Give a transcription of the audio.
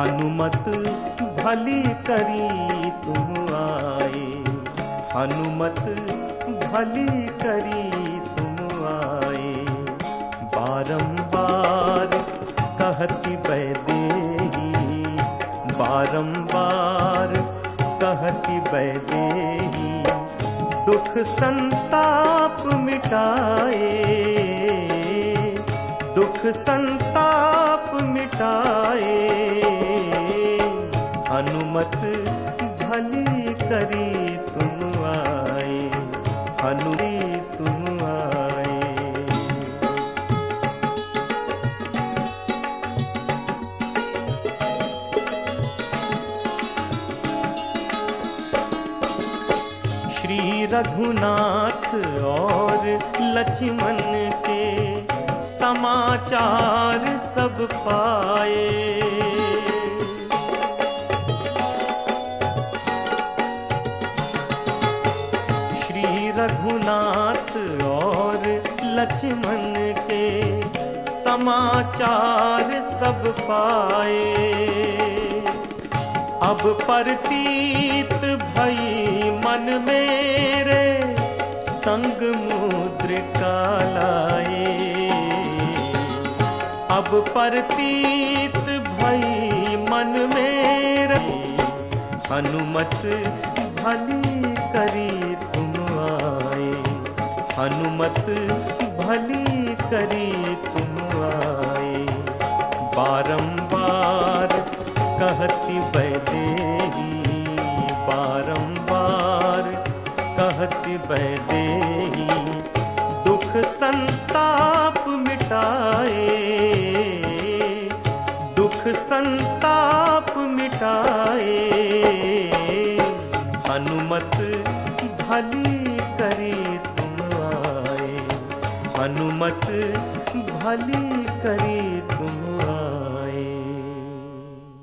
हनुमत भली करी तुम आए। हनुमत भली करी तुम आए। बारंबार कहती बैदेही बारंबार कहती बैदेही दुख संताप मिटाए। दुख संताप मिटाए। हनुमत भली करी तुम आए हनुरी तुम आए। श्री रघुनाथ और लक्ष्मण के समाचार सब पाए। रघुनाथ और लक्ष्मण के समाचार सब पाए। अब परतीत भई मन मेरे संग मुद्रिका लाए। अब परतीत भई मन मेरे हनुमत भली करी हनुमत भली करी तुम आए। बारंबार कहती बैदेही बारंबार कहती बैदेही दुख संताप मिटाए। दुख संताप मिटाए। हनुमत भली करी आए हनुमत भली करी तुम आए